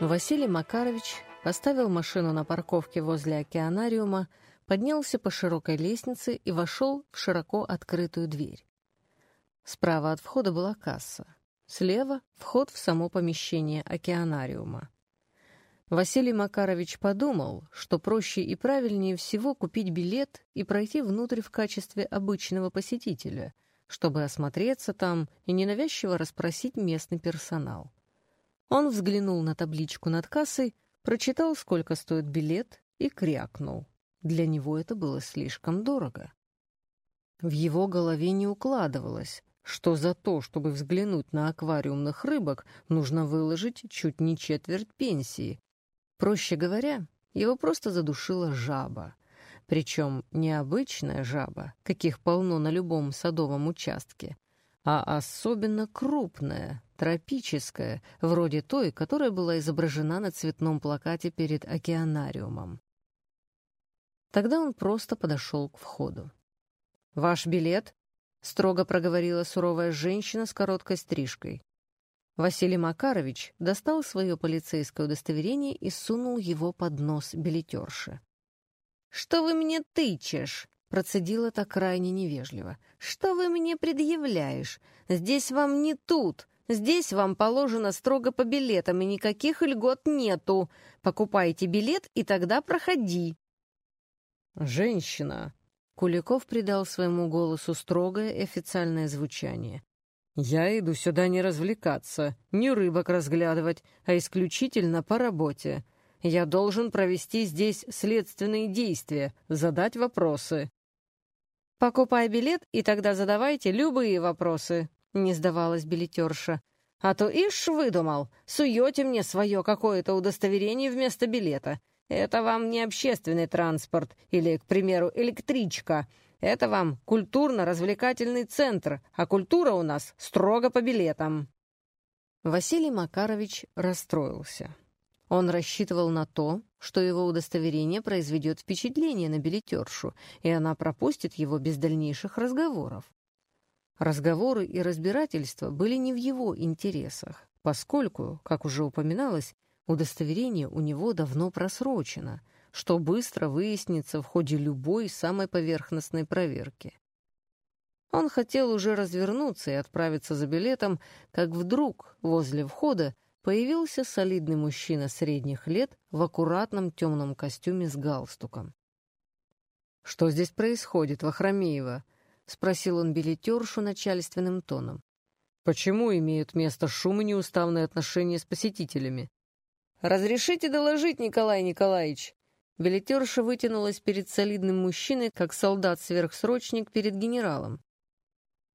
Василий Макарович поставил машину на парковке возле океанариума, поднялся по широкой лестнице и вошел в широко открытую дверь. Справа от входа была касса. Слева — вход в само помещение океанариума. Василий Макарович подумал, что проще и правильнее всего купить билет и пройти внутрь в качестве обычного посетителя, чтобы осмотреться там и ненавязчиво расспросить местный персонал. Он взглянул на табличку над кассой, прочитал, сколько стоит билет, и крякнул. Для него это было слишком дорого. В его голове не укладывалось, что за то, чтобы взглянуть на аквариумных рыбок, нужно выложить чуть не четверть пенсии. Проще говоря, его просто задушила жаба. Причем не обычная жаба, каких полно на любом садовом участке, а особенно крупная, тропическая, вроде той, которая была изображена на цветном плакате перед океанариумом. Тогда он просто подошел к входу. «Ваш билет?» — строго проговорила суровая женщина с короткой стрижкой. Василий Макарович достал свое полицейское удостоверение и сунул его под нос билетерши. «Что вы мне тычешь?» — процедила так крайне невежливо. «Что вы мне предъявляешь? Здесь вам не тут. Здесь вам положено строго по билетам, и никаких льгот нету. Покупайте билет, и тогда проходи». «Женщина!» Куликов придал своему голосу строгое и официальное звучание. «Я иду сюда не развлекаться, не рыбок разглядывать, а исключительно по работе. Я должен провести здесь следственные действия, задать вопросы». «Покупай билет, и тогда задавайте любые вопросы», — не сдавалась билетерша. «А то ишь выдумал, суете мне свое какое-то удостоверение вместо билета. Это вам не общественный транспорт или, к примеру, электричка. Это вам культурно-развлекательный центр, а культура у нас строго по билетам». Василий Макарович расстроился. Он рассчитывал на то, что его удостоверение произведет впечатление на билетершу, и она пропустит его без дальнейших разговоров. Разговоры и разбирательства были не в его интересах, поскольку, как уже упоминалось, удостоверение у него давно просрочено, что быстро выяснится в ходе любой самой поверхностной проверки. Он хотел уже развернуться и отправиться за билетом, как вдруг возле входа появился солидный мужчина средних лет в аккуратном темном костюме с галстуком. «Что здесь происходит, Вахромеева?» — спросил он билетершу начальственным тоном. «Почему имеют место шум и неуставные отношения с посетителями?» «Разрешите доложить, Николай Николаевич?» Билетерша вытянулась перед солидным мужчиной, как солдат-сверхсрочник перед генералом.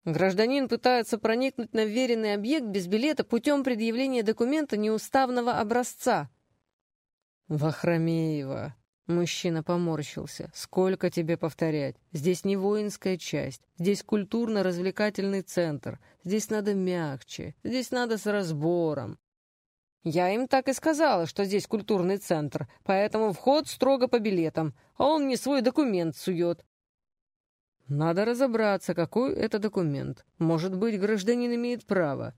Гражданин пытается проникнуть на веренный объект без билета путем предъявления документа неуставного образца. «Вахромеева», Мужчина поморщился. «Сколько тебе повторять? Здесь не воинская часть. Здесь культурно-развлекательный центр. Здесь надо мягче. Здесь надо с разбором». «Я им так и сказала, что здесь культурный центр, поэтому вход строго по билетам, а он мне свой документ сует». «Надо разобраться, какой это документ. Может быть, гражданин имеет право».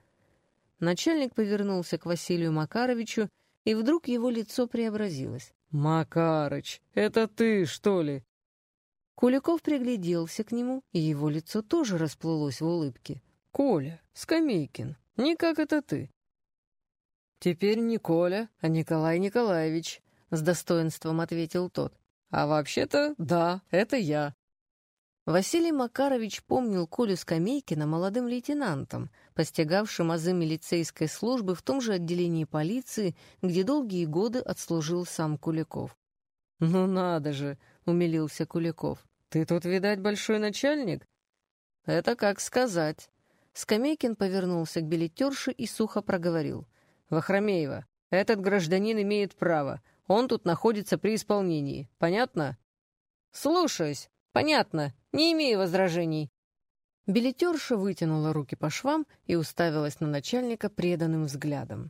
Начальник повернулся к Василию Макаровичу, и вдруг его лицо преобразилось. «Макарыч, это ты, что ли?» Куликов пригляделся к нему, и его лицо тоже расплылось в улыбке. «Коля, Скамейкин, не как это ты». «Теперь не Коля, а Николай Николаевич», — с достоинством ответил тот. «А вообще-то, да, это я. Василий Макарович помнил Колю Скамейкина молодым лейтенантом, постигавшим азы милицейской службы в том же отделении полиции, где долгие годы отслужил сам Куликов. «Ну надо же!» — умилился Куликов. «Ты тут, видать, большой начальник?» «Это как сказать». Скамейкин повернулся к билетерше и сухо проговорил. «Вахромеева, этот гражданин имеет право. Он тут находится при исполнении. Понятно?» «Слушаюсь. Понятно. Не имею возражений». Билетерша вытянула руки по швам и уставилась на начальника преданным взглядом.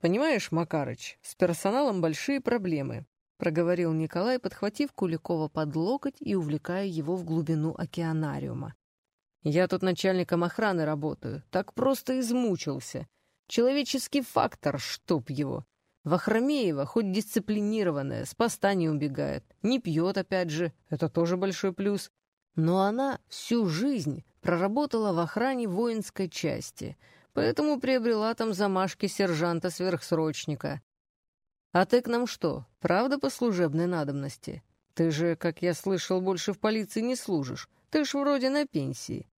«Понимаешь, Макарыч, с персоналом большие проблемы», — проговорил Николай, подхватив Куликова под локоть и увлекая его в глубину океанариума. «Я тут начальником охраны работаю, так просто измучился. Человеческий фактор, чтоб его. Вахромеева хоть дисциплинированная, с поста не убегает, не пьет опять же, это тоже большой плюс. Но она всю жизнь проработала в охране воинской части, поэтому приобрела там замашки сержанта-сверхсрочника. А ты к нам что, правда по служебной надобности? Ты же, как я слышал, больше в полиции не служишь. Ты ж вроде на пенсии.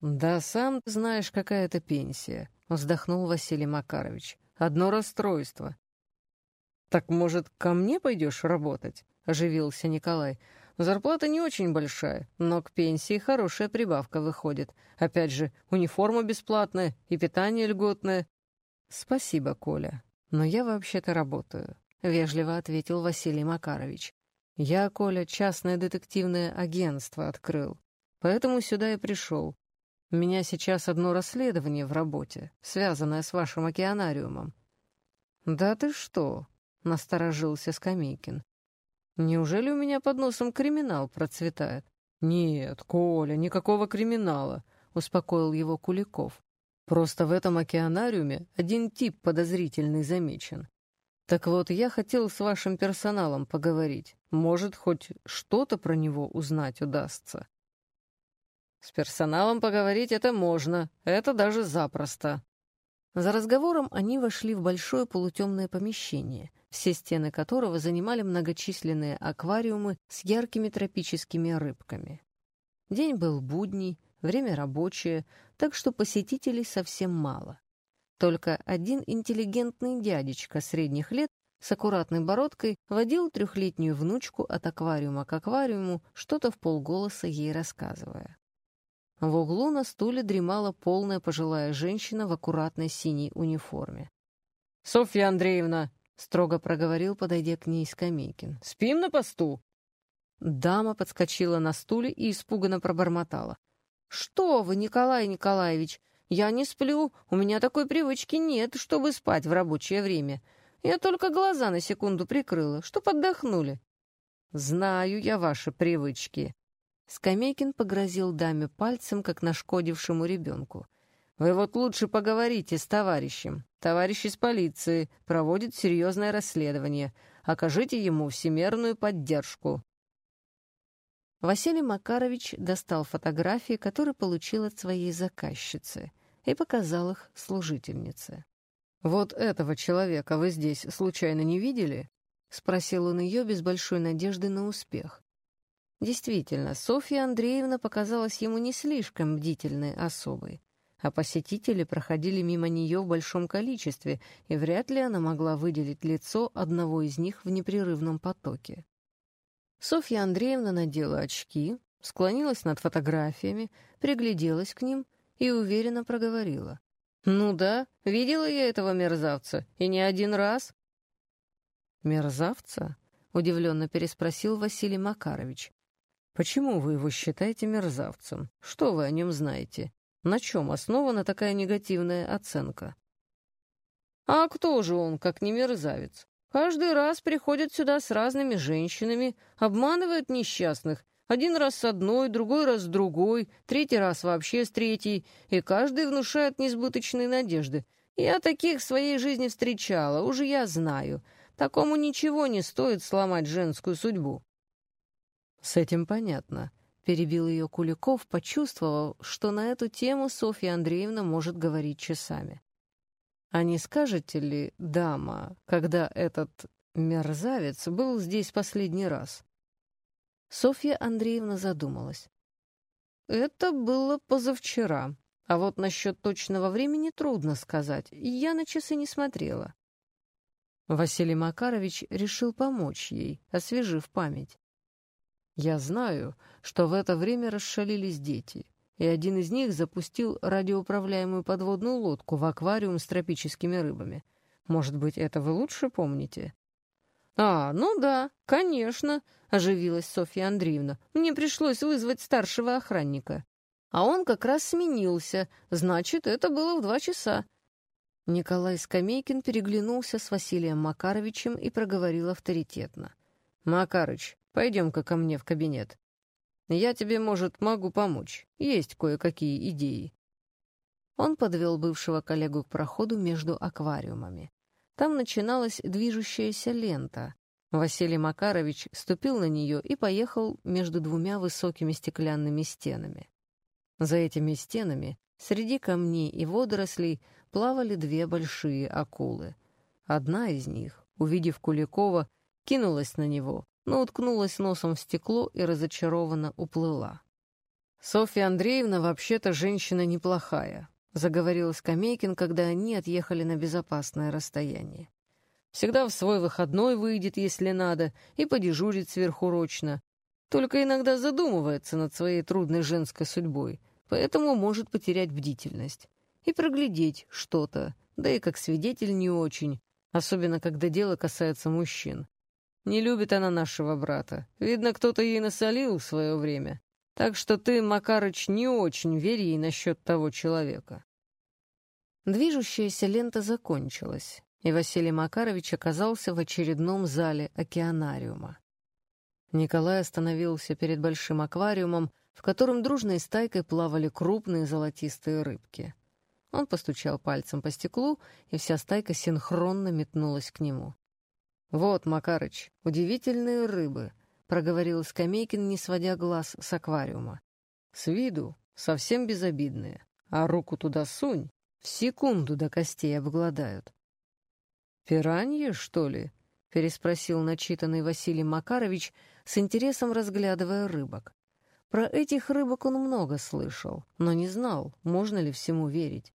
Да сам знаешь, какая это пенсия, вздохнул Василий Макарович. Одно расстройство. Так, может, ко мне пойдешь работать? Оживился Николай. Зарплата не очень большая, но к пенсии хорошая прибавка выходит. Опять же, униформа бесплатная и питание льготное. Спасибо, Коля, но я вообще-то работаю, — вежливо ответил Василий Макарович. Я, Коля, частное детективное агентство открыл, поэтому сюда и пришел. У меня сейчас одно расследование в работе, связанное с вашим океанариумом. Да ты что? — насторожился Скамейкин. Неужели у меня под носом криминал процветает? Нет, Коля, никакого криминала, успокоил его Куликов. Просто в этом океанариуме один тип подозрительный замечен. Так вот, я хотел с вашим персоналом поговорить. Может, хоть что-то про него узнать удастся. С персоналом поговорить это можно, это даже запросто. За разговором они вошли в большое полутемное помещение — все стены которого занимали многочисленные аквариумы с яркими тропическими рыбками. День был будний, время рабочее, так что посетителей совсем мало. Только один интеллигентный дядечка средних лет с аккуратной бородкой водил трехлетнюю внучку от аквариума к аквариуму, что-то в полголоса ей рассказывая. В углу на стуле дремала полная пожилая женщина в аккуратной синей униформе. «Софья Андреевна, — строго проговорил, подойдя к ней Скамейкин. «Спим на посту?» Дама подскочила на стуле и испуганно пробормотала. «Что вы, Николай Николаевич, я не сплю, у меня такой привычки нет, чтобы спать в рабочее время. Я только глаза на секунду прикрыла, чтоб отдохнули». «Знаю я ваши привычки». Скамейкин погрозил даме пальцем, как нашкодившему ребенку. Вы вот лучше поговорите с товарищем. Товарищ из полиции проводит серьезное расследование. Окажите ему всемерную поддержку». Василий Макарович достал фотографии, которые получил от своей заказчицы, и показал их служительнице. «Вот этого человека вы здесь случайно не видели?» — спросил он ее без большой надежды на успех. Действительно, Софья Андреевна показалась ему не слишком бдительной особой а посетители проходили мимо нее в большом количестве, и вряд ли она могла выделить лицо одного из них в непрерывном потоке. Софья Андреевна надела очки, склонилась над фотографиями, пригляделась к ним и уверенно проговорила. «Ну да, видела я этого мерзавца, и не один раз». «Мерзавца?» — удивленно переспросил Василий Макарович. «Почему вы его считаете мерзавцем? Что вы о нем знаете? На чем основана такая негативная оценка? А кто же он, как не мерзавец? Каждый раз приходит сюда с разными женщинами, обманывает несчастных, один раз с одной, другой раз с другой, третий раз вообще с третьей, и каждый внушает несбыточные надежды. Я таких в своей жизни встречала, уже я знаю. Такому ничего не стоит сломать женскую судьбу. С этим понятно. — перебил ее Куликов, почувствовав, что на эту тему Софья Андреевна может говорить часами. «А не скажете ли, дама, когда этот мерзавец был здесь последний раз?» Софья Андреевна задумалась. «Это было позавчера, а вот насчет точного времени трудно сказать, я на часы не смотрела». Василий Макарович решил помочь ей, освежив память. Я знаю, что в это время расшалились дети, и один из них запустил радиоуправляемую подводную лодку в аквариум с тропическими рыбами. Может быть, это вы лучше помните? «А, ну да, конечно», — оживилась Софья Андреевна. «Мне пришлось вызвать старшего охранника. А он как раз сменился, значит, это было в два часа». Николай Скамейкин переглянулся с Василием Макаровичем и проговорил авторитетно. «Макарыч, Пойдем-ка ко мне в кабинет. Я тебе, может, могу помочь. Есть кое-какие идеи». Он подвел бывшего коллегу к проходу между аквариумами. Там начиналась движущаяся лента. Василий Макарович ступил на нее и поехал между двумя высокими стеклянными стенами. За этими стенами, среди камней и водорослей, плавали две большие акулы. Одна из них, увидев Куликова, кинулась на него, но уткнулась носом в стекло и разочарованно уплыла. «Софья Андреевна вообще-то женщина неплохая», — заговорил Скамейкин, когда они отъехали на безопасное расстояние. «Всегда в свой выходной выйдет, если надо, и подежурит сверхурочно. Только иногда задумывается над своей трудной женской судьбой, поэтому может потерять бдительность и проглядеть что-то, да и как свидетель не очень, особенно когда дело касается мужчин. Не любит она нашего брата. Видно, кто-то ей насолил в свое время. Так что ты, Макарыч, не очень верь ей насчет того человека. Движущаяся лента закончилась, и Василий Макарович оказался в очередном зале океанариума. Николай остановился перед большим аквариумом, в котором дружной стайкой плавали крупные золотистые рыбки. Он постучал пальцем по стеклу, и вся стайка синхронно метнулась к нему. «Вот, Макарыч, удивительные рыбы», проговорил Скамейкин, не сводя глаз с аквариума. «С виду совсем безобидные, а руку туда сунь, в секунду до костей обгладают». «Пираньи, что ли?» — переспросил начитанный Василий Макарович, с интересом разглядывая рыбок. Про этих рыбок он много слышал, но не знал, можно ли всему верить.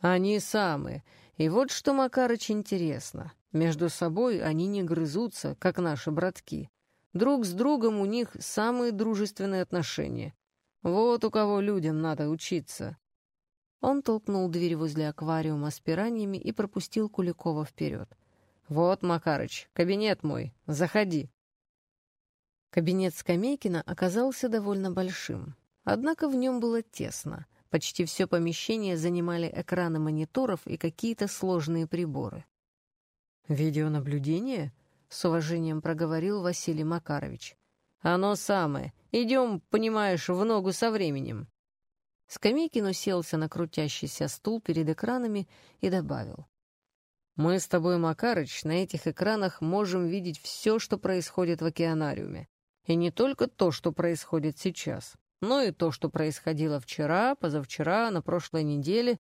«Они самые. И вот что, Макарыч, интересно. Между собой они не грызутся, как наши братки. Друг с другом у них самые дружественные отношения. Вот у кого людям надо учиться. Он толкнул дверь возле аквариума с пираньями и пропустил Куликова вперед. «Вот, Макарыч, кабинет мой. Заходи». Кабинет Скамейкина оказался довольно большим. Однако в нем было тесно. Почти все помещение занимали экраны мониторов и какие-то сложные приборы. «Видеонаблюдение?» — с уважением проговорил Василий Макарович. «Оно самое. Идем, понимаешь, в ногу со временем». Скамейкин уселся на крутящийся стул перед экранами и добавил. «Мы с тобой, Макарыч, на этих экранах можем видеть все, что происходит в океанариуме. И не только то, что происходит сейчас, но и то, что происходило вчера, позавчера, на прошлой неделе.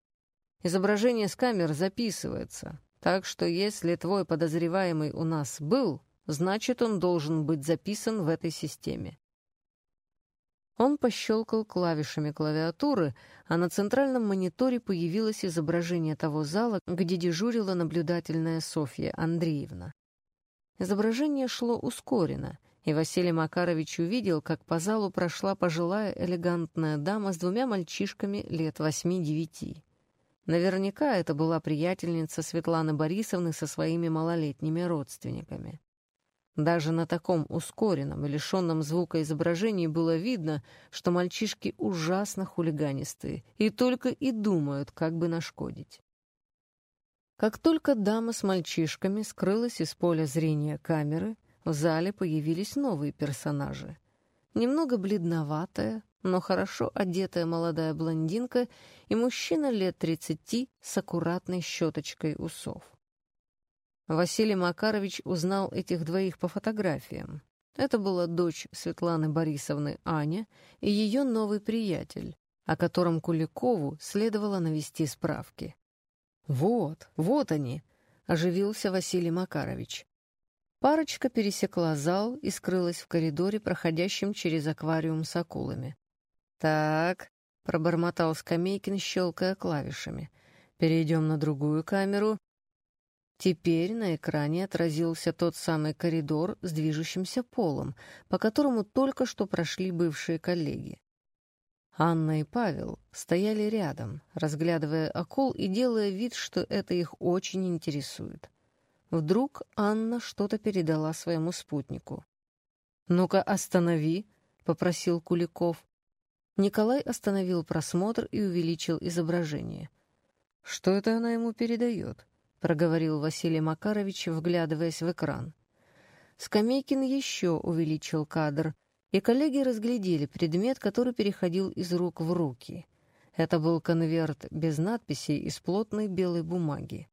Изображение с камер записывается, так что если твой подозреваемый у нас был, значит, он должен быть записан в этой системе. Он пощелкал клавишами клавиатуры, а на центральном мониторе появилось изображение того зала, где дежурила наблюдательная Софья Андреевна. Изображение шло ускоренно, и Василий Макарович увидел, как по залу прошла пожилая элегантная дама с двумя мальчишками лет восьми-девяти. Наверняка это была приятельница Светланы Борисовны со своими малолетними родственниками. Даже на таком ускоренном и лишенном звука изображении было видно, что мальчишки ужасно хулиганистые и только и думают, как бы нашкодить. Как только дама с мальчишками скрылась из поля зрения камеры, в зале появились новые персонажи. Немного бледноватая, но хорошо одетая молодая блондинка и мужчина лет тридцати с аккуратной щеточкой усов. Василий Макарович узнал этих двоих по фотографиям. Это была дочь Светланы Борисовны Аня и ее новый приятель, о котором Куликову следовало навести справки. «Вот, вот они!» — оживился Василий Макарович. Парочка пересекла зал и скрылась в коридоре, проходящем через аквариум с акулами. «Так», — пробормотал Скамейкин, щелкая клавишами. «Перейдем на другую камеру». Теперь на экране отразился тот самый коридор с движущимся полом, по которому только что прошли бывшие коллеги. Анна и Павел стояли рядом, разглядывая акул и делая вид, что это их очень интересует. Вдруг Анна что-то передала своему спутнику. «Ну-ка, останови», — попросил Куликов. Николай остановил просмотр и увеличил изображение. «Что это она ему передает?» — проговорил Василий Макарович, вглядываясь в экран. Скамейкин еще увеличил кадр, и коллеги разглядели предмет, который переходил из рук в руки. Это был конверт без надписей из плотной белой бумаги.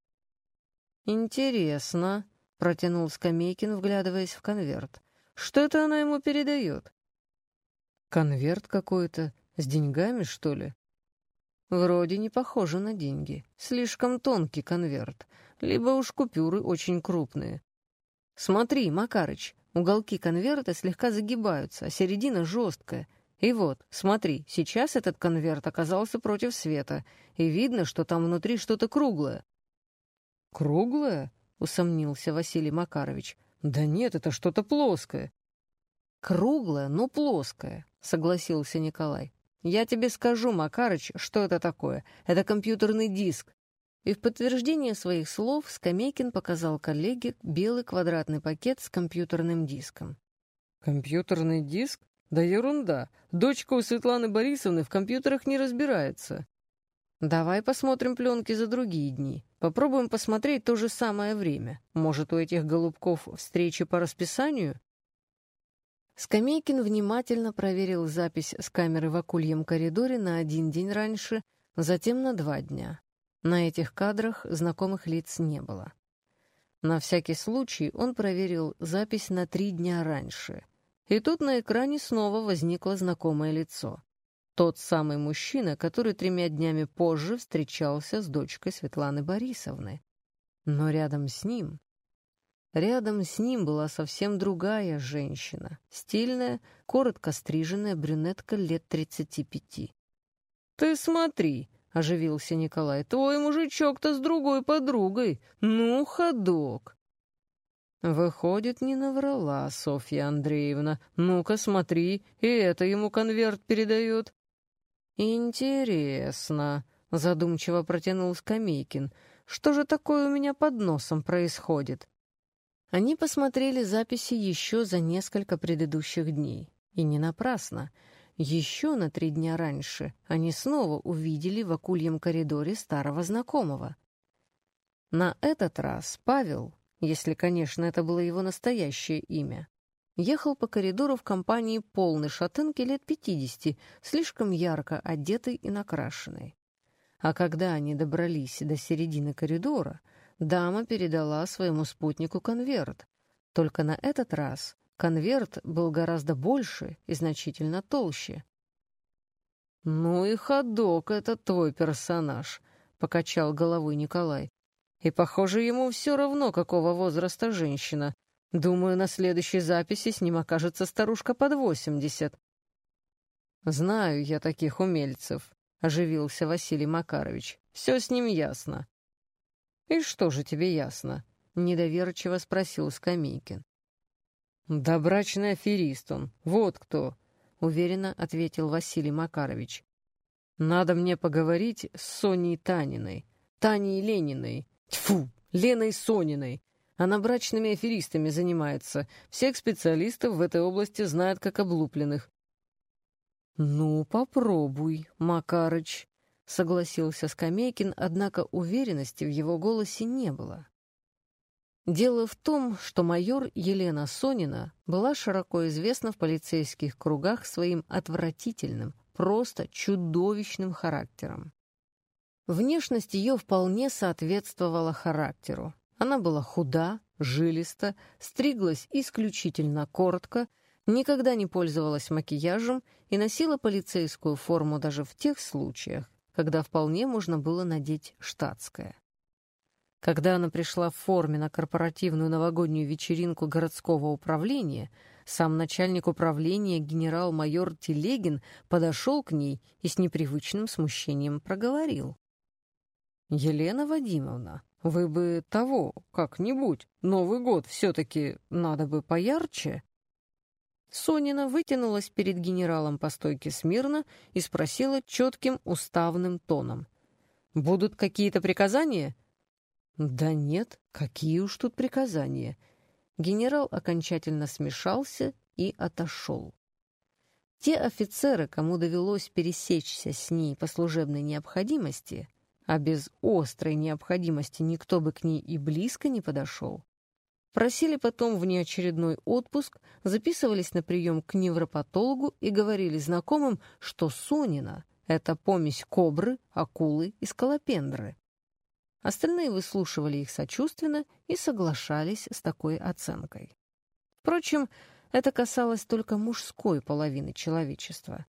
«Интересно», — протянул Скамейкин, вглядываясь в конверт. «Что это она ему передает?» «Конверт какой-то. С деньгами, что ли?» «Вроде не похоже на деньги. Слишком тонкий конверт. Либо уж купюры очень крупные. Смотри, Макарыч, уголки конверта слегка загибаются, а середина жесткая. И вот, смотри, сейчас этот конверт оказался против света, и видно, что там внутри что-то круглое. «Круглое?» — усомнился Василий Макарович. «Да нет, это что-то плоское». «Круглое, но плоское», — согласился Николай. «Я тебе скажу, Макарыч, что это такое. Это компьютерный диск». И в подтверждение своих слов Скамейкин показал коллеге белый квадратный пакет с компьютерным диском. «Компьютерный диск? Да ерунда. Дочка у Светланы Борисовны в компьютерах не разбирается». «Давай посмотрим пленки за другие дни. Попробуем посмотреть то же самое время. Может, у этих голубков встречи по расписанию?» Скамейкин внимательно проверил запись с камеры в акульем коридоре на один день раньше, затем на два дня. На этих кадрах знакомых лиц не было. На всякий случай он проверил запись на три дня раньше. И тут на экране снова возникло знакомое лицо. Тот самый мужчина, который тремя днями позже встречался с дочкой Светланы Борисовны. Но рядом с ним... Рядом с ним была совсем другая женщина, стильная, коротко стриженная брюнетка лет тридцати пяти. «Ты смотри!» — оживился Николай. «Твой мужичок-то с другой подругой! Ну, ходок!» Выходит, не наврала Софья Андреевна. Ну-ка, смотри, и это ему конверт передает. «Интересно», — задумчиво протянул Скамейкин. «Что же такое у меня под носом происходит?» Они посмотрели записи еще за несколько предыдущих дней. И не напрасно. Еще на три дня раньше они снова увидели в акульем коридоре старого знакомого. На этот раз Павел, если, конечно, это было его настоящее имя, ехал по коридору в компании полной шатенки лет пятидесяти, слишком ярко одетой и накрашенной. А когда они добрались до середины коридора, дама передала своему спутнику конверт. Только на этот раз конверт был гораздо больше и значительно толще. «Ну и ходок это твой персонаж», — покачал головой Николай. «И, похоже, ему все равно, какого возраста женщина, Думаю, на следующей записи с ним окажется старушка под восемьдесят. «Знаю я таких умельцев», — оживился Василий Макарович. «Все с ним ясно». «И что же тебе ясно?» — недоверчиво спросил Скамейкин. «Добрачный аферист он, вот кто», — уверенно ответил Василий Макарович. «Надо мне поговорить с Соней Таниной, Таней Лениной, тьфу, Леной Сониной, она брачными аферистами занимается. Всех специалистов в этой области знают как облупленных. «Ну, попробуй, Макарыч», — согласился Скамейкин, однако уверенности в его голосе не было. Дело в том, что майор Елена Сонина была широко известна в полицейских кругах своим отвратительным, просто чудовищным характером. Внешность ее вполне соответствовала характеру. Она была худа, жилиста, стриглась исключительно коротко, никогда не пользовалась макияжем и носила полицейскую форму даже в тех случаях, когда вполне можно было надеть штатское. Когда она пришла в форме на корпоративную новогоднюю вечеринку городского управления, сам начальник управления генерал-майор Телегин подошел к ней и с непривычным смущением проговорил. «Елена Вадимовна, вы бы того, как-нибудь, Новый год все-таки надо бы поярче». Сонина вытянулась перед генералом по стойке смирно и спросила четким уставным тоном. «Будут какие-то приказания?» «Да нет, какие уж тут приказания». Генерал окончательно смешался и отошел. Те офицеры, кому довелось пересечься с ней по служебной необходимости, а без острой необходимости никто бы к ней и близко не подошел. Просили потом внеочередной отпуск, записывались на прием к невропатологу и говорили знакомым, что Сонина — это помесь кобры, акулы и скалопендры. Остальные выслушивали их сочувственно и соглашались с такой оценкой. Впрочем, это касалось только мужской половины человечества.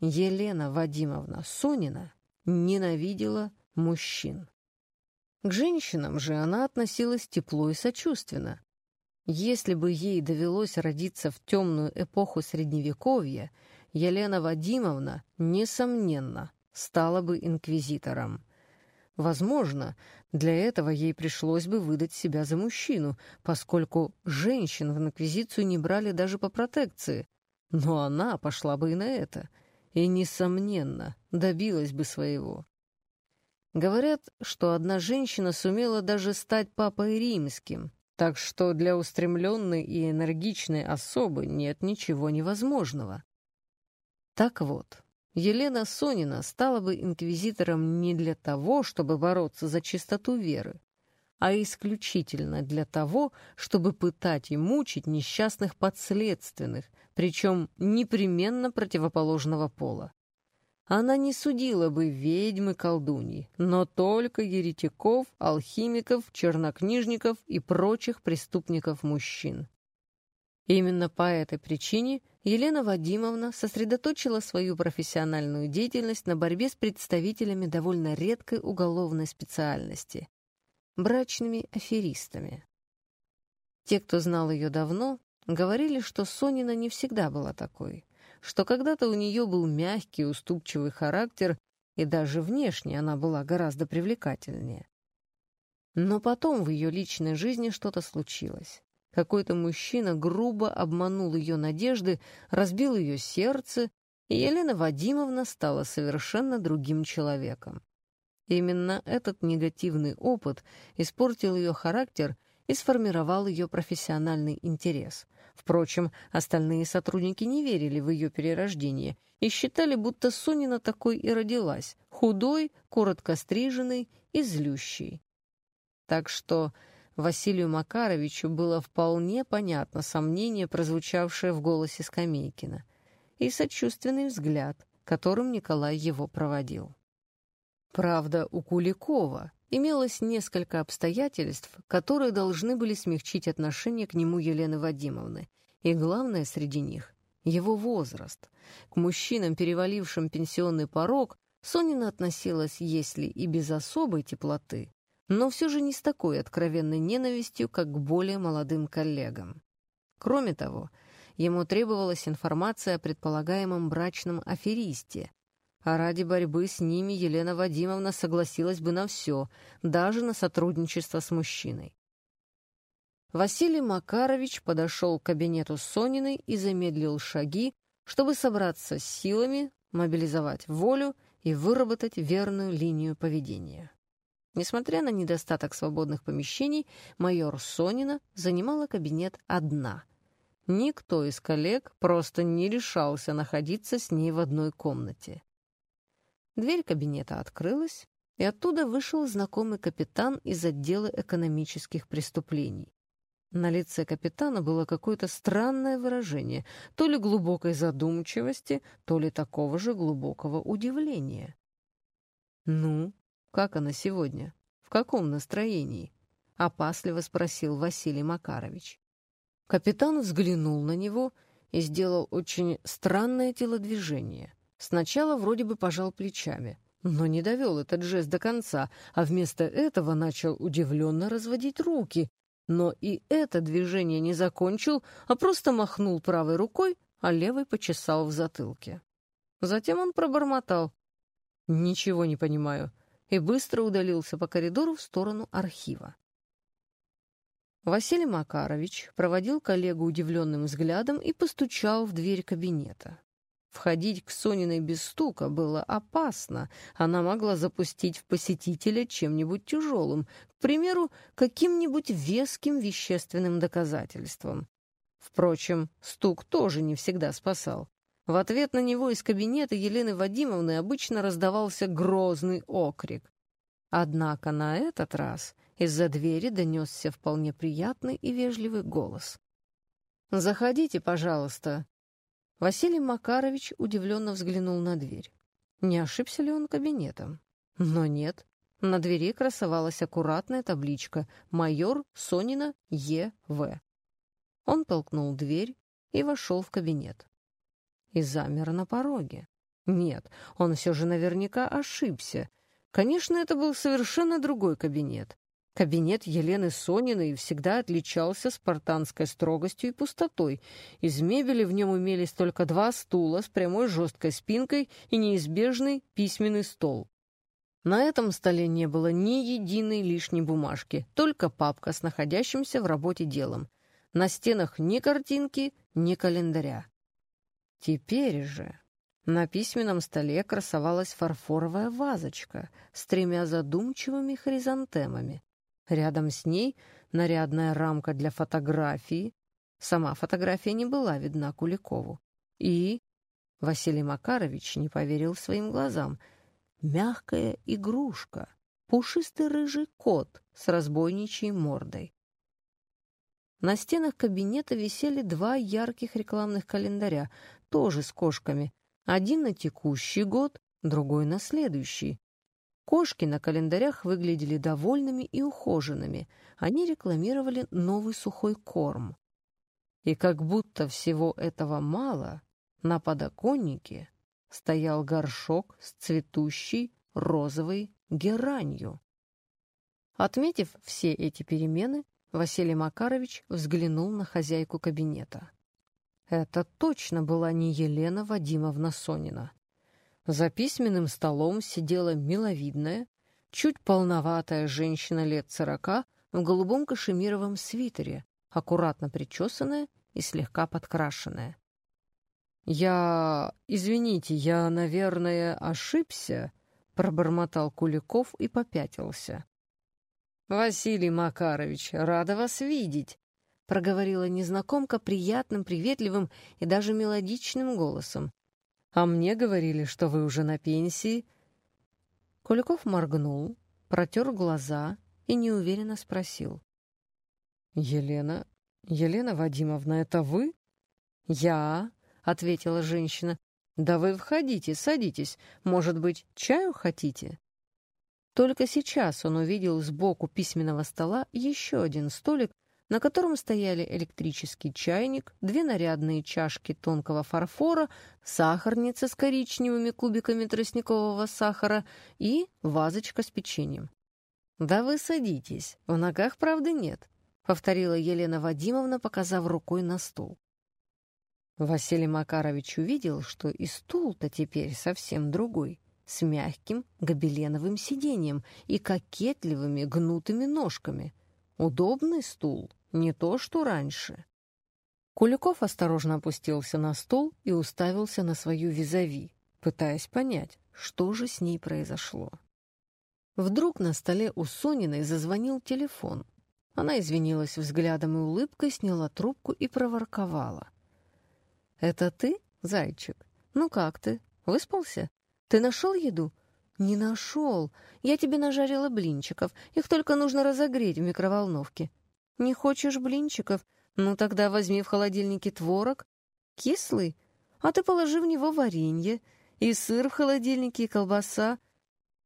Елена Вадимовна Сонина ненавидела мужчин. К женщинам же она относилась тепло и сочувственно. Если бы ей довелось родиться в темную эпоху Средневековья, Елена Вадимовна, несомненно, стала бы инквизитором. Возможно, для этого ей пришлось бы выдать себя за мужчину, поскольку женщин в инквизицию не брали даже по протекции. Но она пошла бы и на это, и, несомненно, добилась бы своего. Говорят, что одна женщина сумела даже стать папой римским, так что для устремленной и энергичной особы нет ничего невозможного. Так вот, Елена Сонина стала бы инквизитором не для того, чтобы бороться за чистоту веры, а исключительно для того, чтобы пытать и мучить несчастных подследственных, причем непременно противоположного пола. Она не судила бы ведьмы колдуньи, но только еретиков, алхимиков, чернокнижников и прочих преступников мужчин. Именно по этой причине Елена Вадимовна сосредоточила свою профессиональную деятельность на борьбе с представителями довольно редкой уголовной специальности — брачными аферистами. Те, кто знал ее давно, говорили, что Сонина не всегда была такой, что когда-то у нее был мягкий, уступчивый характер, и даже внешне она была гораздо привлекательнее. Но потом в ее личной жизни что-то случилось. Какой-то мужчина грубо обманул ее надежды, разбил ее сердце, и Елена Вадимовна стала совершенно другим человеком. Именно этот негативный опыт испортил ее характер и сформировал ее профессиональный интерес. Впрочем, остальные сотрудники не верили в ее перерождение и считали, будто Сонина такой и родилась, худой, коротко стриженной и злющей. Так что Василию Макаровичу было вполне понятно сомнение, прозвучавшее в голосе Скамейкина, и сочувственный взгляд, которым Николай его проводил. Правда, у Куликова имелось несколько обстоятельств, которые должны были смягчить отношение к нему Елены Вадимовны, и главное среди них — его возраст. К мужчинам, перевалившим пенсионный порог, Сонина относилась, если и без особой теплоты, но все же не с такой откровенной ненавистью, как к более молодым коллегам. Кроме того, ему требовалась информация о предполагаемом брачном аферисте, а ради борьбы с ними Елена Вадимовна согласилась бы на все, даже на сотрудничество с мужчиной. Василий Макарович подошел к кабинету Сониной и замедлил шаги, чтобы собраться с силами, мобилизовать волю и выработать верную линию поведения. Несмотря на недостаток свободных помещений, майор Сонина занимала кабинет одна. Никто из коллег просто не решался находиться с ней в одной комнате. Дверь кабинета открылась, и оттуда вышел знакомый капитан из отдела экономических преступлений. На лице капитана было какое-то странное выражение, то ли глубокой задумчивости, то ли такого же глубокого удивления. «Ну, как она сегодня? В каком настроении?» — опасливо спросил Василий Макарович. Капитан взглянул на него и сделал очень странное телодвижение. Сначала вроде бы пожал плечами, но не довел этот жест до конца, а вместо этого начал удивленно разводить руки. Но и это движение не закончил, а просто махнул правой рукой, а левой почесал в затылке. Затем он пробормотал. «Ничего не понимаю», и быстро удалился по коридору в сторону архива. Василий Макарович проводил коллегу удивленным взглядом и постучал в дверь кабинета. Входить к Сониной без стука было опасно. Она могла запустить в посетителя чем-нибудь тяжелым, к примеру, каким-нибудь веским вещественным доказательством. Впрочем, стук тоже не всегда спасал. В ответ на него из кабинета Елены Вадимовны обычно раздавался грозный окрик. Однако на этот раз из-за двери донесся вполне приятный и вежливый голос. «Заходите, пожалуйста», Василий Макарович удивленно взглянул на дверь. Не ошибся ли он кабинетом? Но нет, На двери красовалась аккуратная табличка «Майор Сонина Е.В». Он толкнул дверь и вошел в кабинет. И замер на пороге. Нет, он все же наверняка ошибся. Конечно, это был совершенно другой кабинет. Кабинет Елены Сониной всегда отличался спартанской строгостью и пустотой. Из мебели в нем имелись только два стула с прямой жесткой спинкой и неизбежный письменный стол. На этом столе не было ни единой лишней бумажки, только папка с находящимся в работе делом. На стенах ни картинки, ни календаря. Теперь же на письменном столе красовалась фарфоровая вазочка с тремя задумчивыми хризантемами. Рядом с ней нарядная рамка для фотографии. Сама фотография не была видна Куликову. И Василий Макарович не поверил своим глазам. Мягкая игрушка, пушистый рыжий кот с разбойничьей мордой. На стенах кабинета висели два ярких рекламных календаря, тоже с кошками. Один на текущий год, другой на следующий. Кошки на календарях выглядели довольными и ухоженными. Они рекламировали новый сухой корм. И как будто всего этого мало, на подоконнике стоял горшок с цветущей розовой геранью. Отметив все эти перемены, Василий Макарович взглянул на хозяйку кабинета. Это точно была не Елена Вадимовна Сонина. За письменным столом сидела миловидная, чуть полноватая женщина лет сорока в голубом кашемировом свитере, аккуратно причесанная и слегка подкрашенная. «Я... Извините, я, наверное, ошибся», — пробормотал Куликов и попятился. «Василий Макарович, рада вас видеть», — проговорила незнакомка приятным, приветливым и даже мелодичным голосом. А мне говорили, что вы уже на пенсии. Куликов моргнул, протер глаза и неуверенно спросил. «Елена? Елена Вадимовна, это вы?» «Я», — ответила женщина. «Да вы входите, садитесь. Может быть, чаю хотите?» Только сейчас он увидел сбоку письменного стола еще один столик на котором стояли электрический чайник, две нарядные чашки тонкого фарфора, сахарница с коричневыми кубиками тростникового сахара и вазочка с печеньем. «Да вы садитесь, в ногах, правда, нет», — повторила Елена Вадимовна, показав рукой на стул. Василий Макарович увидел, что и стул-то теперь совсем другой, с мягким гобеленовым сиденьем и кокетливыми гнутыми ножками. Удобный стул, не то, что раньше. Куликов осторожно опустился на стул и уставился на свою визави, пытаясь понять, что же с ней произошло. Вдруг на столе у Сониной зазвонил телефон. Она извинилась взглядом и улыбкой, сняла трубку и проворковала. «Это ты, зайчик? Ну как ты? Выспался? Ты нашел еду?» «Не нашел. Я тебе нажарила блинчиков. Их только нужно разогреть в микроволновке. Не хочешь блинчиков? Ну тогда возьми в холодильнике творог. Кислый? А ты положи в него варенье. И сыр в холодильнике, и колбаса.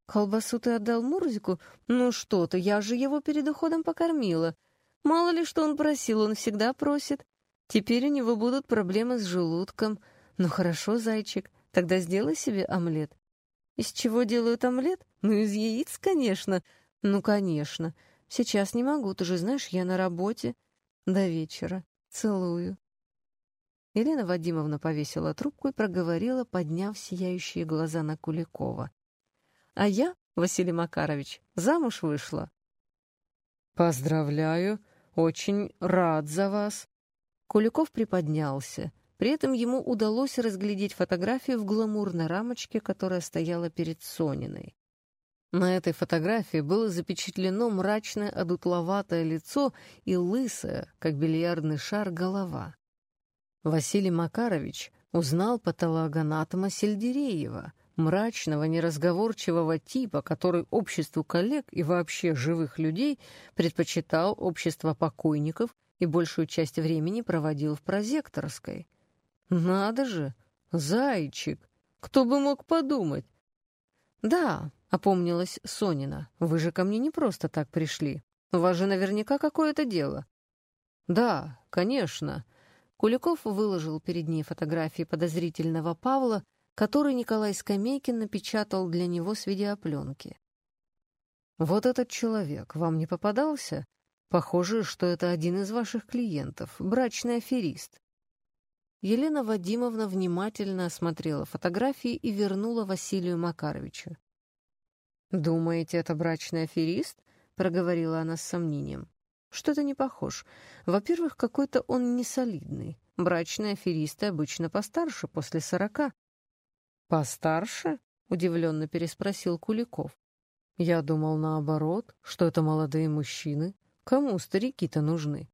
Колбасу ты отдал Мурзику? Ну что ты, я же его перед уходом покормила. Мало ли что он просил, он всегда просит. Теперь у него будут проблемы с желудком. Ну хорошо, зайчик, тогда сделай себе омлет. Из чего делают омлет? Ну, из яиц, конечно. Ну, конечно. Сейчас не могу, ты же знаешь, я на работе. До вечера. Целую. Елена Вадимовна повесила трубку и проговорила, подняв сияющие глаза на Куликова. «А я, Василий Макарович, замуж вышла». «Поздравляю, очень рад за вас». Куликов приподнялся. При этом ему удалось разглядеть фотографию в гламурной рамочке, которая стояла перед Сониной. На этой фотографии было запечатлено мрачное одутловатое лицо и лысая, как бильярдный шар, голова. Василий Макарович узнал патологоанатома Сельдереева, мрачного, неразговорчивого типа, который обществу коллег и вообще живых людей предпочитал общество покойников и большую часть времени проводил в прозекторской. Надо же, зайчик, кто бы мог подумать. Да, — опомнилась Сонина. «Вы же ко мне не просто так пришли. У вас же наверняка какое-то дело». «Да, конечно». Куликов выложил перед ней фотографии подозрительного Павла, который Николай Скамейкин напечатал для него с видеопленки. «Вот этот человек вам не попадался? Похоже, что это один из ваших клиентов, брачный аферист». Елена Вадимовна внимательно осмотрела фотографии и вернула Василию Макаровичу. «Думаете, это брачный аферист?» — проговорила она с сомнением. «Что-то не похож. Во-первых, какой-то он несолидный. Брачные аферисты обычно постарше, после сорока». «Постарше?» — удивленно переспросил Куликов. «Я думал наоборот, что это молодые мужчины. Кому старики-то нужны?»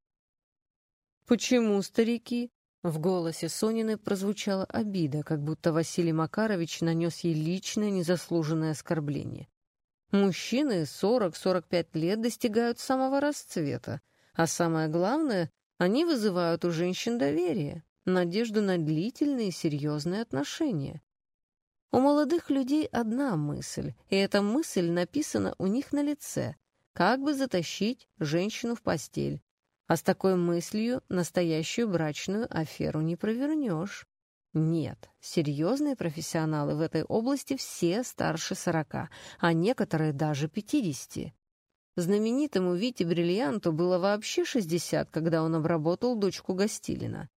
«Почему старики?» В голосе Сонины прозвучала обида, как будто Василий Макарович нанес ей личное незаслуженное оскорбление. Мужчины 40-45 лет достигают самого расцвета, а самое главное, они вызывают у женщин доверие, надежду на длительные серьезные отношения. У молодых людей одна мысль, и эта мысль написана у них на лице, как бы затащить женщину в постель. А с такой мыслью настоящую брачную аферу не провернешь. Нет, серьезные профессионалы в этой области все старше сорока, а некоторые даже пятидесяти. Знаменитому Вите Бриллианту было вообще шестьдесят, когда он обработал дочку Гостилина.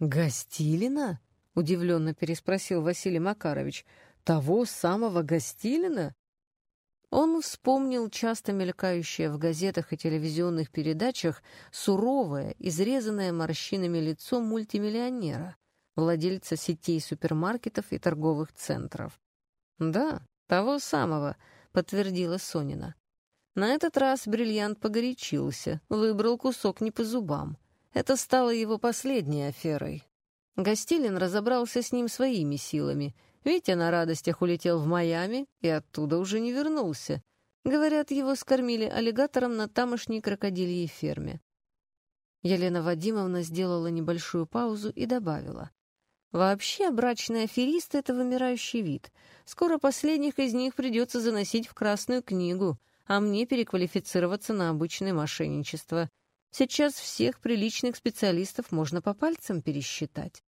«Гостилина?» — удивленно переспросил Василий Макарович. «Того самого Гостилина?» Он вспомнил часто мелькающее в газетах и телевизионных передачах суровое, изрезанное морщинами лицо мультимиллионера, владельца сетей супермаркетов и торговых центров. «Да, того самого», — подтвердила Сонина. На этот раз бриллиант погорячился, выбрал кусок не по зубам. Это стало его последней аферой. Гостилин разобрался с ним своими силами. Витя на радостях улетел в Майами и оттуда уже не вернулся. Говорят, его скормили аллигатором на тамошней крокодильей ферме. Елена Вадимовна сделала небольшую паузу и добавила. Вообще, брачные аферисты — это вымирающий вид. Скоро последних из них придется заносить в Красную книгу, а мне переквалифицироваться на обычное мошенничество. Сейчас всех приличных специалистов можно по пальцам пересчитать.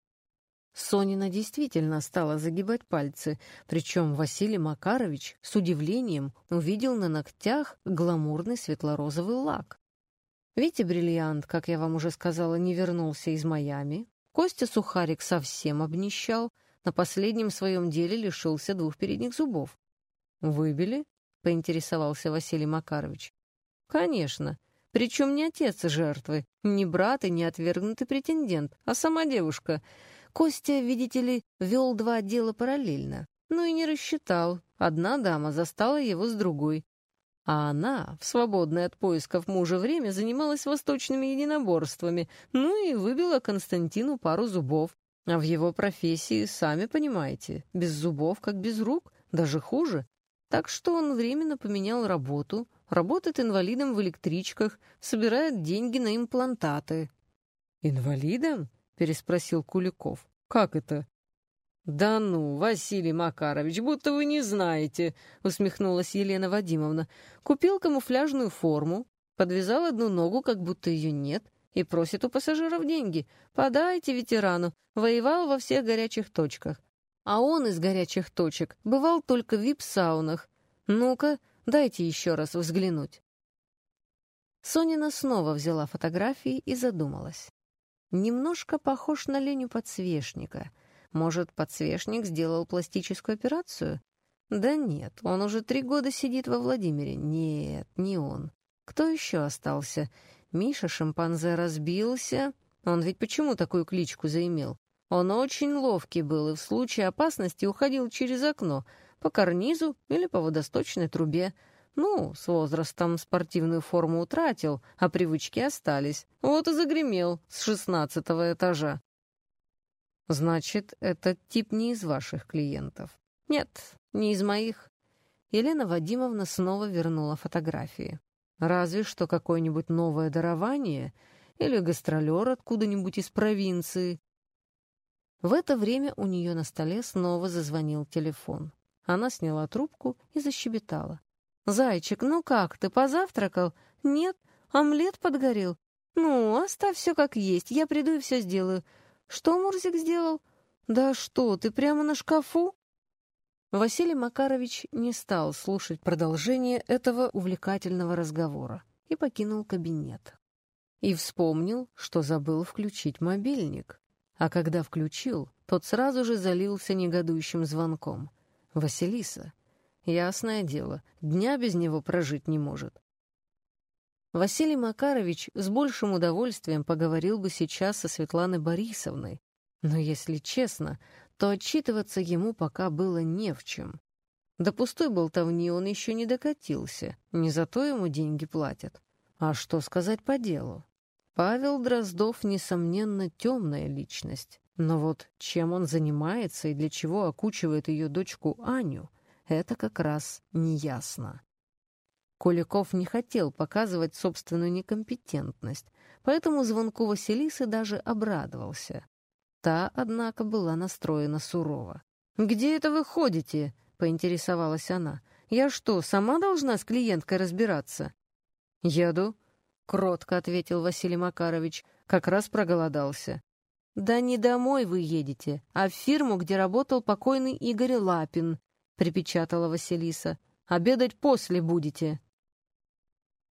Сонина действительно стала загибать пальцы, причем Василий Макарович с удивлением увидел на ногтях гламурный светло-розовый лак. Витя Бриллиант, как я вам уже сказала, не вернулся из Майами, Костя Сухарик совсем обнищал, на последнем своем деле лишился двух передних зубов. «Выбили?» — поинтересовался Василий Макарович. «Конечно. Причем не отец жертвы, не брат и не отвергнутый претендент, а сама девушка. Костя, видите ли, вел два дела параллельно. Ну и не рассчитал. Одна дама застала его с другой. А она, в свободное от поисков мужа время, занималась восточными единоборствами, ну и выбила Константину пару зубов. А в его профессии, сами понимаете, без зубов как без рук, даже хуже. Так что он временно поменял работу, работает инвалидом в электричках, собирает деньги на имплантаты. «Инвалидом?» — переспросил Куликов. «Как это?» «Да ну, Василий Макарович, будто вы не знаете», — усмехнулась Елена Вадимовна. «Купил камуфляжную форму, подвязал одну ногу, как будто ее нет, и просит у пассажиров деньги. Подайте ветерану, воевал во всех горячих точках. А он из горячих точек бывал только в вип-саунах. Ну-ка, дайте еще раз взглянуть». Сонина снова взяла фотографии и задумалась. Немножко похож на Леню подсвечника — может, подсвечник сделал пластическую операцию? Да нет, он уже три года сидит во Владимире. Нет, не он. Кто еще остался? Миша шимпанзе разбился. Он ведь почему такую кличку заимел? Он очень ловкий был и в случае опасности уходил через окно, по карнизу или по водосточной трубе. Ну, с возрастом спортивную форму утратил, а привычки остались. Вот и загремел с шестнадцатого этажа. Значит, этот тип не из ваших клиентов? Нет, не из моих. Елена Вадимовна снова вернула фотографии. Разве что какое-нибудь новое дарование или гастролер откуда-нибудь из провинции. В это время у нее на столе снова зазвонил телефон. Она сняла трубку и защебетала. «Зайчик, ну как, ты позавтракал?» «Нет, омлет подгорел». «Ну, оставь все как есть, я приду и все сделаю». «Что Мурзик сделал?» «Да что, ты прямо на шкафу?» Василий Макарович не стал слушать продолжение этого увлекательного разговора и покинул кабинет. И вспомнил, что забыл включить мобильник. А когда включил, тот сразу же залился негодующим звонком. «Василиса, ясное дело, дня без него прожить не может». Василий Макарович с большим удовольствием поговорил бы сейчас со Светланой Борисовной, но, если честно, то отчитываться ему пока было не в чем. До пустой болтовни он еще не докатился, не за то ему деньги платят. А что сказать по делу? Павел Дроздов, несомненно, темная личность. Но вот чем он занимается и для чего окучивает ее дочку Аню, это как раз неясно. Куликов не хотел показывать собственную некомпетентность, поэтому звонку Василисы даже обрадовался. Та, однако, была настроена сурово. «Где это вы ходите?» — поинтересовалась она. «Я что, сама должна с клиенткой разбираться?» «Еду», — кротко ответил Василий Макарович. «Как раз проголодался». «Да не домой вы едете, а в фирму, где работал покойный Игорь Лапин», — припечатала Василиса. «Обедать после будете».